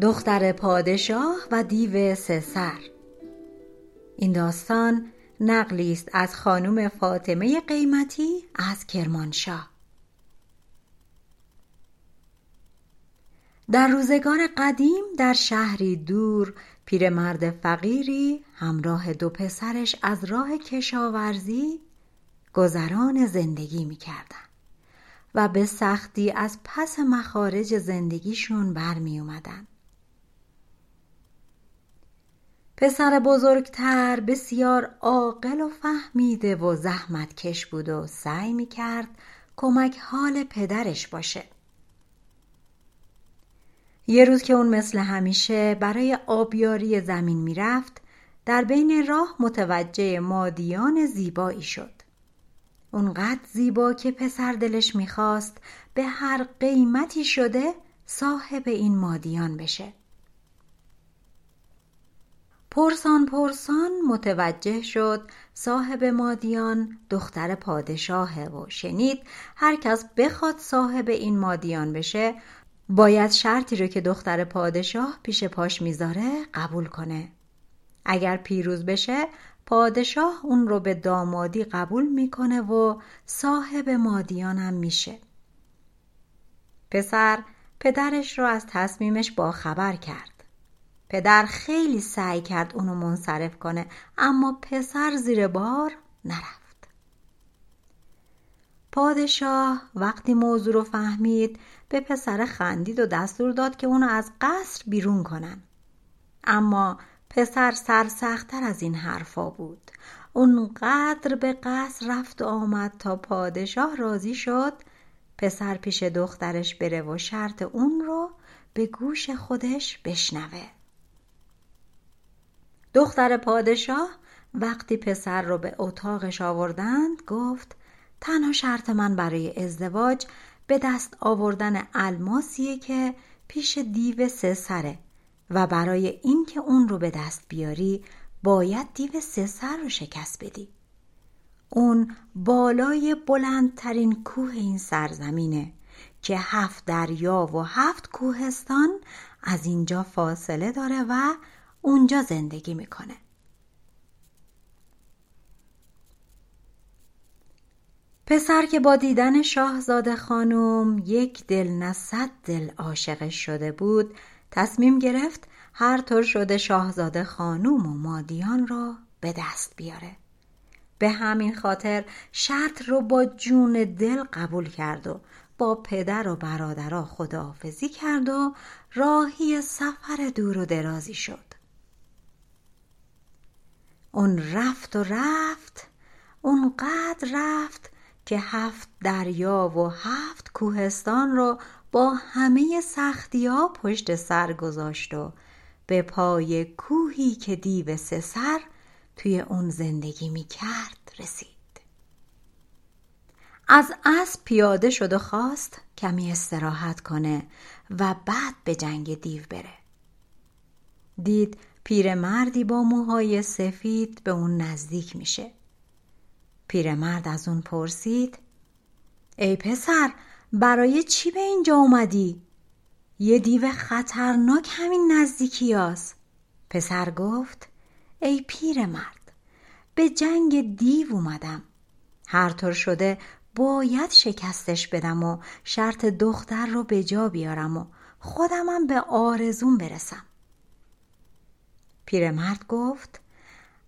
دختر پادشاه و دیو سه این داستان نقلی است از خانم فاطمه قیمتی از کرمانشاه در روزگار قدیم در شهری دور پیرمرد فقیری همراه دو پسرش از راه کشاورزی گذران زندگی می‌کردن و به سختی از پس مخارج زندگیشون برمی اومدن. پسر بزرگتر بسیار عاقل و فهمیده و زحمت کش بود و سعی می کرد کمک حال پدرش باشه. یه روز که اون مثل همیشه برای آبیاری زمین می‌رفت در بین راه متوجه مادیان زیبایی شد. اونقدر زیبا که پسر دلش می‌خواست به هر قیمتی شده صاحب این مادیان بشه. پرسان پرسان متوجه شد صاحب مادیان دختر پادشاهه و شنید هر کس بخواد صاحب این مادیان بشه باید شرطی رو که دختر پادشاه پیش پاش می‌ذاره قبول کنه. اگر پیروز بشه پادشاه اون رو به دامادی قبول می‌کنه و صاحب مادیانم میشه. پسر پدرش رو از تصمیمش باخبر کرد. پدر خیلی سعی کرد اونو منصرف کنه اما پسر زیر بار نرفت. پادشاه وقتی موضوع رو فهمید به پسر خندید و دستور داد که اونو از قصر بیرون کنن. اما پسر سرسختتر از این حرفا بود. اونقدر به قصر رفت و آمد تا پادشاه راضی شد پسر پیش دخترش بره و شرط اون رو به گوش خودش بشنوه. دختر پادشاه وقتی پسر رو به اتاقش آوردند گفت تنها شرط من برای ازدواج به دست آوردن الماسیه که پیش دیو سه سره و برای اینکه اون رو به دست بیاری باید دیو سه سر رو شکست بدی. اون بالای بلندترین کوه این سرزمینه که هفت دریا و هفت کوهستان از اینجا فاصله داره و اونجا زندگی می‌کنه. پسر که با دیدن شاهزاده خانم یک دل نه صد دل عاشقش شده بود تصمیم گرفت هر طور شده شاهزاده خانوم و مادیان را به دست بیاره. به همین خاطر شرط رو با جون دل قبول کرد و با پدر و برادرها خداحافظی کرد و راهی سفر دور و درازی شد. اون رفت و رفت اونقدر رفت که هفت دریا و هفت کوهستان رو با همه سختی ها پشت سر گذاشت و به پای کوهی که دیو سه سر توی اون زندگی می کرد رسید. از اسب پیاده شد و خواست کمی استراحت کنه و بعد به جنگ دیو بره. دید پیرمردی با موهای سفید به اون نزدیک میشه پیرمرد از اون پرسید ای پسر برای چی به اینجا اومدی؟ یه دیو خطرناک همین نزدیکی هست. پسر گفت ای پیرمرد به جنگ دیو اومدم هر طور شده باید شکستش بدم و شرط دختر رو به جا بیارم و خودمم به آرزون برسم پیرمرد گفت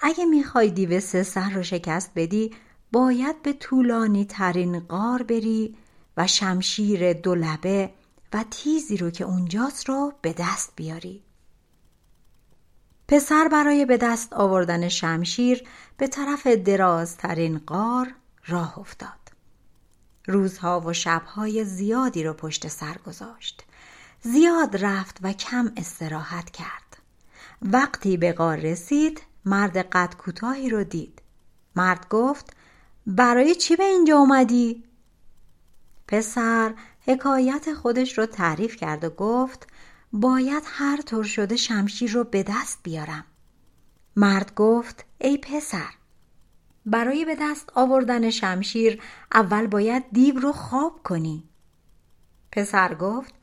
اگه می‌خوای دیو سه سر رو شکست بدی باید به طولانی ترین غار بری و شمشیر دو لبه و تیزی رو که اونجاست رو به دست بیاری. پسر برای به دست آوردن شمشیر به طرف درازترین غار راه افتاد. روزها و شبهای زیادی رو پشت سر گذاشت. زیاد رفت و کم استراحت کرد. وقتی به غار رسید مرد قد کوتاهی رو دید. مرد گفت برای چی به اینجا اومدی؟ پسر حکایت خودش رو تعریف کرد و گفت باید هر طور شده شمشیر رو به دست بیارم. مرد گفت ای پسر برای به دست آوردن شمشیر اول باید دیو رو خواب کنی. پسر گفت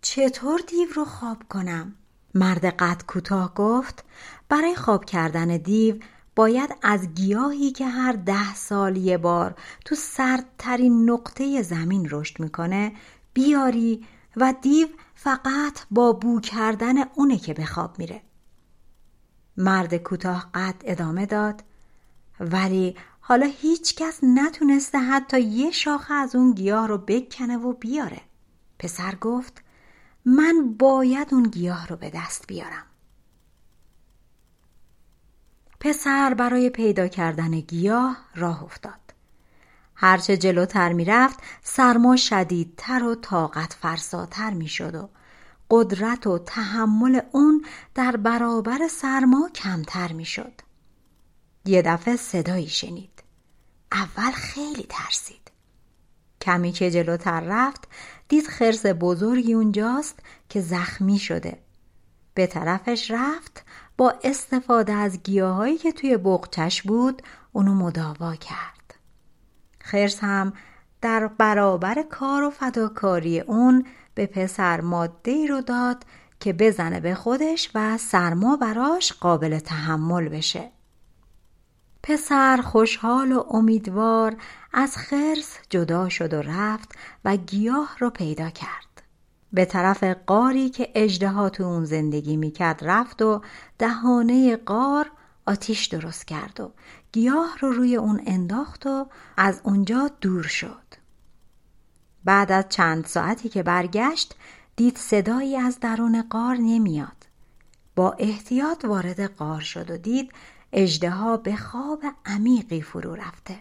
چطور دیو رو خواب کنم؟ مرد قد کوتاه گفت برای خواب کردن دیو باید از گیاهی که هر ده سال یه بار تو سردترین نقطه زمین رشد می‌کنه بیاری و دیو فقط با بو کردن اونه که به خواب میره. مرد کوتاه قد ادامه داد ولی حالا هیچ کس نتونسته حتی یه شاخه از اون گیاه رو بکنه و بیاره. پسر گفت من باید اون گیاه رو به دست بیارم. پسر برای پیدا کردن گیاه راه افتاد. هرچه جلوتر می‌رفت سرما شدیدتر و طاقت فرساتر می‌شد و قدرت و تحمل اون در برابر سرما کمتر می‌شد. یه دفعه صدایی شنید. اول خیلی ترسید. کمی که جلوتر رفت دید خرس بزرگی اونجاست که زخمی شده. به طرفش رفت با استفاده از گیاهایی که توی بغچش بود اونو مداوا کرد. خرس هم در برابر کار و فداکاری اون به پسر ماده ای رو داد که بزنه به خودش و سرما براش قابل تحمل بشه. پسر خوشحال و امیدوار از خرس جدا شد و رفت و گیاه رو پیدا کرد. به طرف قاری که اجدها تو اون زندگی می‌کرد رفت و دهانه قار آتیش درست کرد و گیاه رو روی اون انداخت و از اونجا دور شد. بعد از چند ساعتی که برگشت دید صدایی از درون قار نمیاد. با احتیاط وارد قار شد و دید اجدها به خواب عمیقی فرو رفته.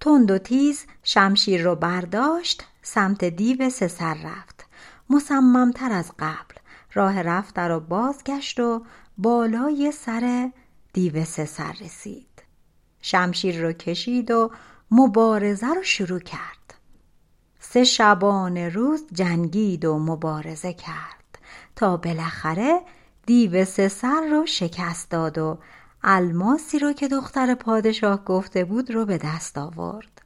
تند و تیز شمشیر رو برداشت سمت دیو سه سر رفت. مصممتر از قبل راه رفت رو بازگشت و بالای سر دیو سه سر رسید. شمشیر رو کشید و مبارزه رو شروع کرد. سه شبانه روز جنگید و مبارزه کرد. تا بالاخره دیو سه سر رو شکست داد و الماسی رو که دختر پادشاه گفته بود رو به دست آورد.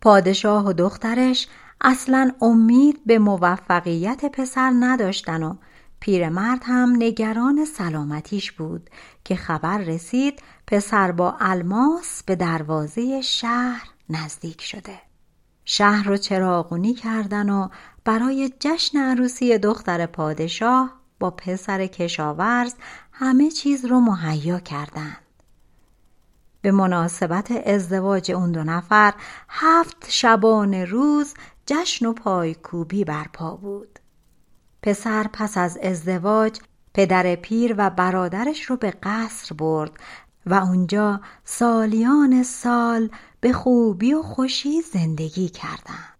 پادشاه و دخترش اصلا امید به موفقیت پسر نداشتن و پیرمرد هم نگران سلامتیش بود که خبر رسید پسر با الماس به دروازه شهر نزدیک شده. شهر رو چراغونی کردن و برای جشن عروسی دختر پادشاه با پسر کشاورز همه چیز رو مهیا کردند. به مناسبت ازدواج اون دو نفر هفت شبانه روز جشن و پایکوبی برپا بود. پسر پس از ازدواج پدر پیر و برادرش رو به قصر برد و اونجا سالیان سال به خوبی و خوشی زندگی کردند.